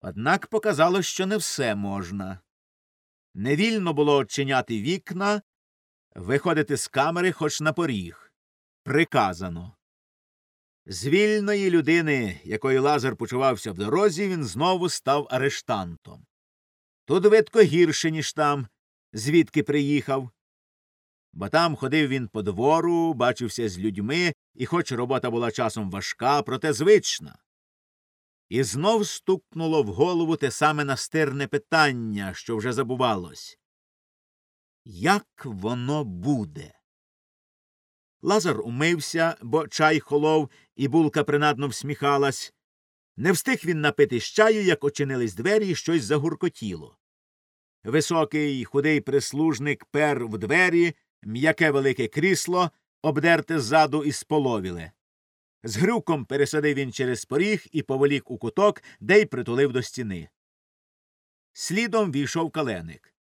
Однак показалось, що не все можна. Невільно було очиняти вікна, виходити з камери хоч на поріг. Приказано. З вільної людини, якою Лазар почувався в дорозі, він знову став арештантом. Тут видко гірше, ніж там, звідки приїхав. Бо там ходив він по двору, бачився з людьми, і хоч робота була часом важка, проте звична. І знов стукнуло в голову те саме настирне питання, що вже забувалось. Як воно буде? Лазар умився, бо чай холов, і булка принадно всміхалась. Не встиг він напити чаю, як очинились двері і щось загуркотіло. Високий худий прислужник пер в двері, м'яке велике крісло, обдерте ззаду і споловіле. З грюком пересадив він через поріг і поволік у куток, де й притулив до стіни. Слідом війшов каленик.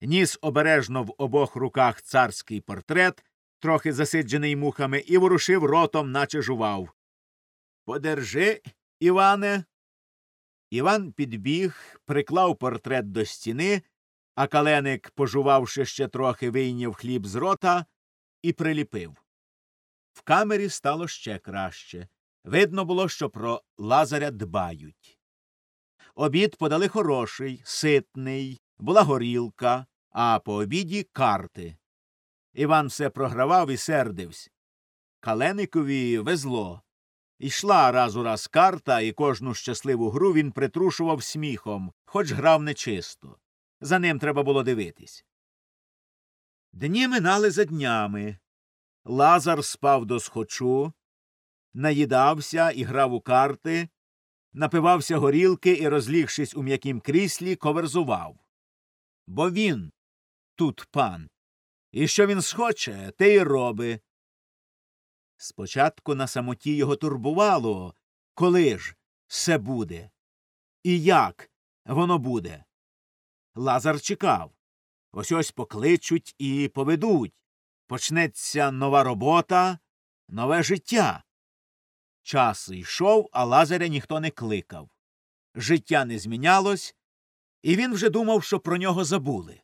Ніс обережно в обох руках царський портрет, трохи засиджений мухами, і ворушив ротом, наче жував. Подержи, Іване. Іван підбіг, приклав портрет до стіни, а каленик, пожувавши ще трохи, вийняв хліб з рота і приліпив. В камері стало ще краще. Видно було, що про Лазаря дбають. Обід подали хороший, ситний, була горілка, а по обіді карти. Іван все програвав і сердився. Каленикові везло. Ішла раз у раз карта, і кожну щасливу гру він притрушував сміхом, хоч грав нечисто. За ним треба було дивитись. Дні минали за днями. Лазар спав до схочу, наїдався і грав у карти, напивався горілки і, розлігшись у м'якім кріслі, коверзував. Бо він тут пан. І що він схоче, те й роби. Спочатку на самоті його турбувало, коли ж все буде, і як воно буде. Лазар чекав. Ось ось покличуть і поведуть. Почнеться нова робота, нове життя. Час йшов, а Лазаря ніхто не кликав. Життя не змінялось, і він вже думав, що про нього забули.